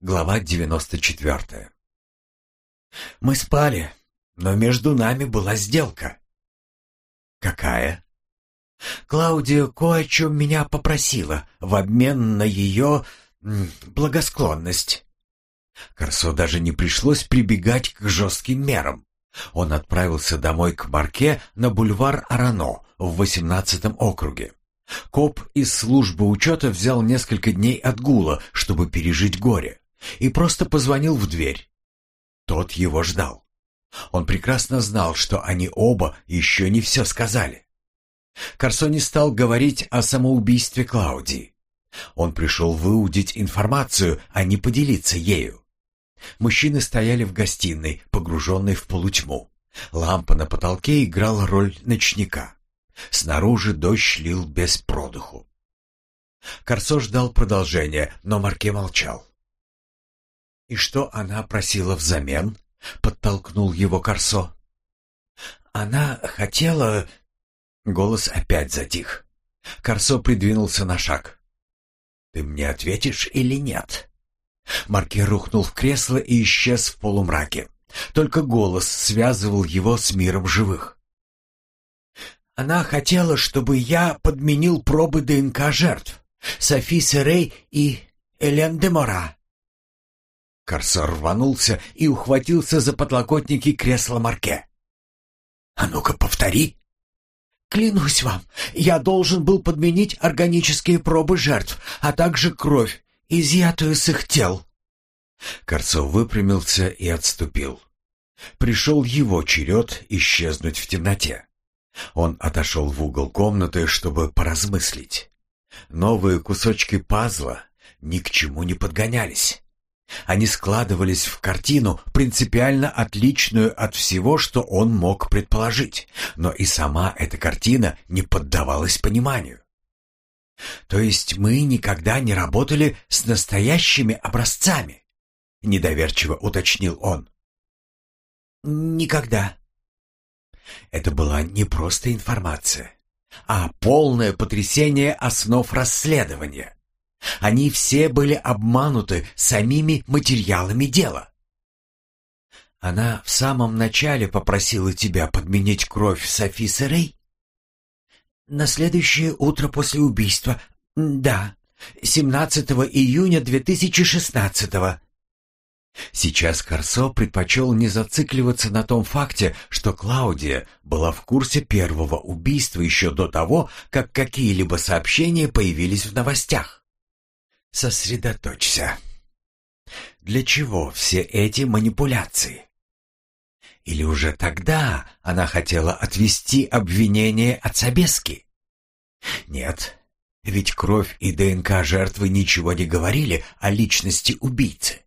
Глава 94. Мы спали, но между нами была сделка. Какая? Клаудия кое о чем меня попросила в обмен на ее благосклонность. Корсо даже не пришлось прибегать к жестким мерам. Он отправился домой к Марке на бульвар Арано в 18 округе. Коп из службы учета взял несколько дней отгула, чтобы пережить горе и просто позвонил в дверь. Тот его ждал. Он прекрасно знал, что они оба еще не все сказали. Корсо не стал говорить о самоубийстве Клаудии. Он пришел выудить информацию, а не поделиться ею. Мужчины стояли в гостиной, погруженной в полутьму. Лампа на потолке играла роль ночника. Снаружи дождь лил без продыху. Корсо ждал продолжения, но Марке молчал. «И что она просила взамен?» — подтолкнул его Корсо. «Она хотела...» Голос опять затих. Корсо придвинулся на шаг. «Ты мне ответишь или нет?» Марке рухнул в кресло и исчез в полумраке. Только голос связывал его с миром живых. «Она хотела, чтобы я подменил пробы ДНК жертв. Софи Серей и Элен де Мора. Корсар рванулся и ухватился за подлокотники кресла Марке. «А ну-ка, повтори!» «Клянусь вам, я должен был подменить органические пробы жертв, а также кровь, изъятую с их тел». Корцов выпрямился и отступил. Пришел его черед исчезнуть в темноте. Он отошел в угол комнаты, чтобы поразмыслить. Новые кусочки пазла ни к чему не подгонялись. Они складывались в картину, принципиально отличную от всего, что он мог предположить, но и сама эта картина не поддавалась пониманию. То есть мы никогда не работали с настоящими образцами, недоверчиво уточнил он. Никогда. Это была не просто информация, а полное потрясение основ расследования. Они все были обмануты самими материалами дела. Она в самом начале попросила тебя подменить кровь Софи Серей? На следующее утро после убийства. Да, 17 июня 2016 -го. Сейчас Корсо предпочел не зацикливаться на том факте, что Клаудия была в курсе первого убийства еще до того, как какие-либо сообщения появились в новостях. Сосредоточься. Для чего все эти манипуляции? Или уже тогда она хотела отвести обвинение от Собески? Нет, ведь кровь и ДНК жертвы ничего не говорили о личности убийцы.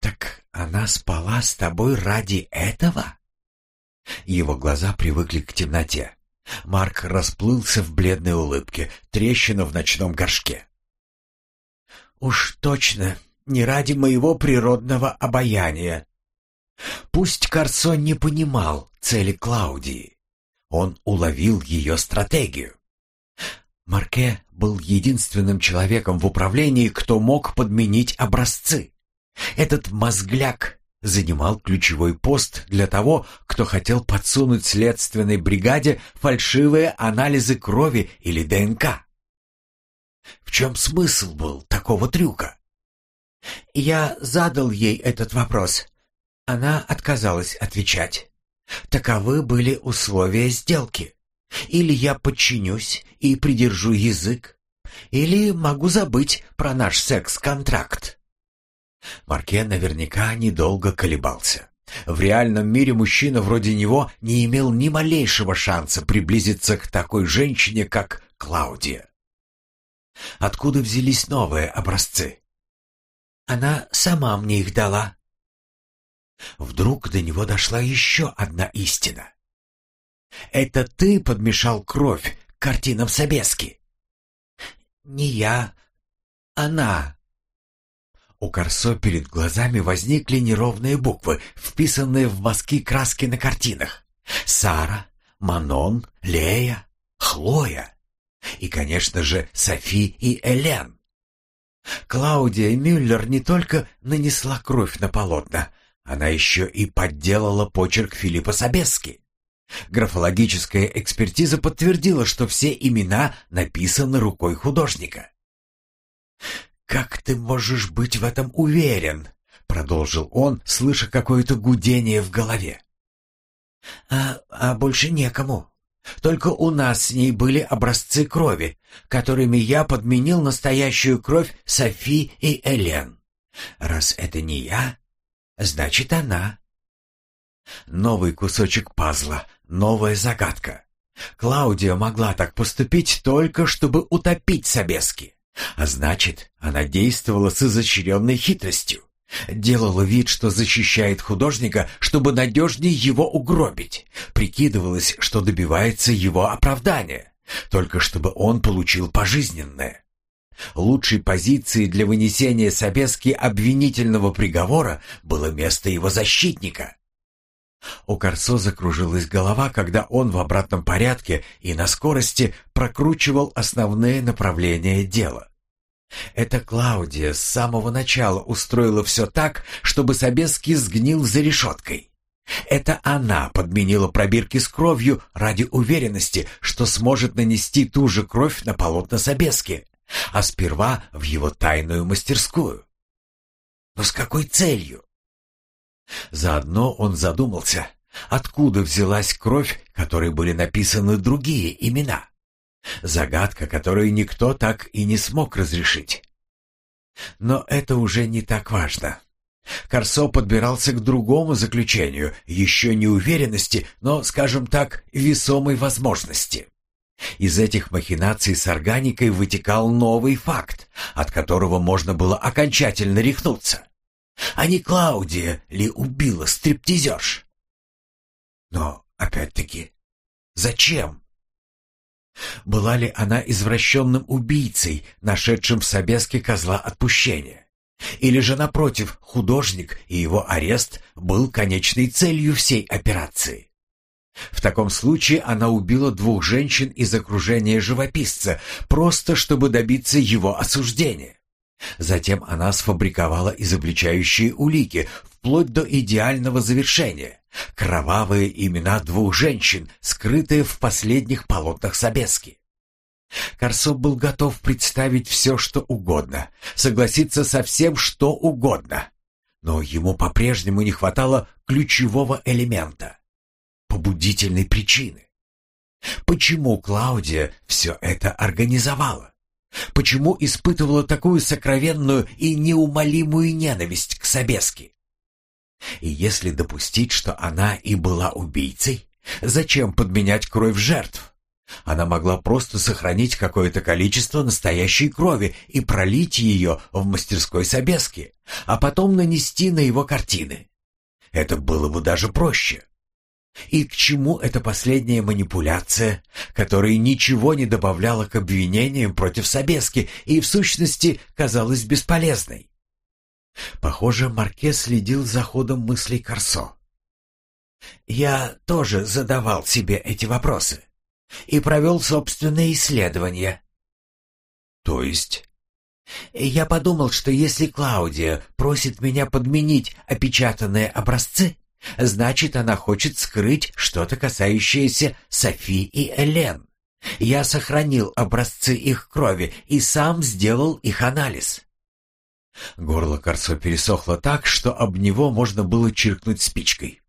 Так она спала с тобой ради этого? Его глаза привыкли к темноте. Марк расплылся в бледной улыбке, трещина в ночном горшке. Уж точно не ради моего природного обаяния. Пусть Карсон не понимал цели Клаудии. Он уловил ее стратегию. Марке был единственным человеком в управлении, кто мог подменить образцы. Этот мозгляк занимал ключевой пост для того, кто хотел подсунуть следственной бригаде фальшивые анализы крови или ДНК. В чем смысл был такого трюка? Я задал ей этот вопрос. Она отказалась отвечать. Таковы были условия сделки. Или я подчинюсь и придержу язык, или могу забыть про наш секс-контракт. Марке наверняка недолго колебался. В реальном мире мужчина вроде него не имел ни малейшего шанса приблизиться к такой женщине, как Клаудия. Откуда взялись новые образцы? Она сама мне их дала. Вдруг до него дошла еще одна истина. Это ты подмешал кровь к картинам Собески? Не я, она. У Корсо перед глазами возникли неровные буквы, вписанные в мазки краски на картинах. Сара, Манон, Лея, Хлоя. И, конечно же, Софи и Элен. Клаудия Мюллер не только нанесла кровь на полотна, она еще и подделала почерк Филиппа Собески. Графологическая экспертиза подтвердила, что все имена написаны рукой художника. «Как ты можешь быть в этом уверен?» — продолжил он, слыша какое-то гудение в голове. «А, а больше некому. Только у нас с ней были образцы крови, которыми я подменил настоящую кровь Софи и Элен. Раз это не я, значит она». Новый кусочек пазла, новая загадка. Клаудия могла так поступить только, чтобы утопить Собески. А значит, она действовала с изощренной хитростью. Делала вид, что защищает художника, чтобы надежнее его угробить. Прикидывалась, что добивается его оправдания, только чтобы он получил пожизненное. Лучшей позицией для вынесения Собески обвинительного приговора было место его защитника. У Корсо закружилась голова, когда он в обратном порядке и на скорости прокручивал основные направления дела. Это Клаудия с самого начала устроила все так, чтобы Собеский сгнил за решеткой. Это она подменила пробирки с кровью ради уверенности, что сможет нанести ту же кровь на полотна Собески, а сперва в его тайную мастерскую. Но с какой целью? Заодно он задумался, откуда взялась кровь, которой были написаны другие имена. Загадка, которую никто так и не смог разрешить. Но это уже не так важно. Корсо подбирался к другому заключению, еще не уверенности, но, скажем так, весомой возможности. Из этих махинаций с органикой вытекал новый факт, от которого можно было окончательно рехнуться. А не Клаудия ли убила стриптизерш? Но, опять-таки, зачем? Была ли она извращенным убийцей, нашедшим в Собеске козла отпущения? Или же, напротив, художник и его арест был конечной целью всей операции? В таком случае она убила двух женщин из окружения живописца, просто чтобы добиться его осуждения. Затем она сфабриковала изобличающие улики, вплоть до идеального завершения. Кровавые имена двух женщин, скрытые в последних полотнах Собески. Корсо был готов представить все, что угодно, согласиться со всем, что угодно. Но ему по-прежнему не хватало ключевого элемента — побудительной причины. Почему Клаудия все это организовала? Почему испытывала такую сокровенную и неумолимую ненависть к Собеске? И если допустить, что она и была убийцей, зачем подменять кровь жертв? Она могла просто сохранить какое-то количество настоящей крови и пролить ее в мастерской Собески, а потом нанести на его картины. Это было бы даже проще. И к чему эта последняя манипуляция, которая ничего не добавляла к обвинениям против Собески и в сущности казалась бесполезной? Похоже, Марке следил за ходом мыслей Корсо. «Я тоже задавал себе эти вопросы и провел собственные исследования». «То есть?» «Я подумал, что если Клаудия просит меня подменить опечатанные образцы, значит, она хочет скрыть что-то касающееся Софи и Элен. Я сохранил образцы их крови и сам сделал их анализ. Горло Корсо пересохло так, что об него можно было чиркнуть спичкой.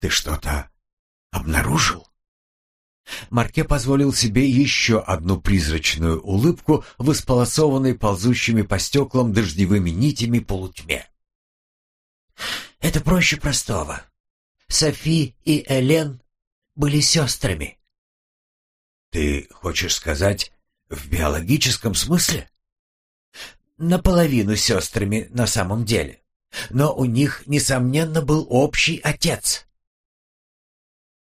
«Ты что-то обнаружил?» Марке позволил себе еще одну призрачную улыбку в исполосованной ползущими по стеклам дождевыми нитями полутьме. «Это проще простого. Софи и Элен были сестрами». «Ты хочешь сказать, в биологическом смысле?» Наполовину сестрами на самом деле. Но у них, несомненно, был общий отец.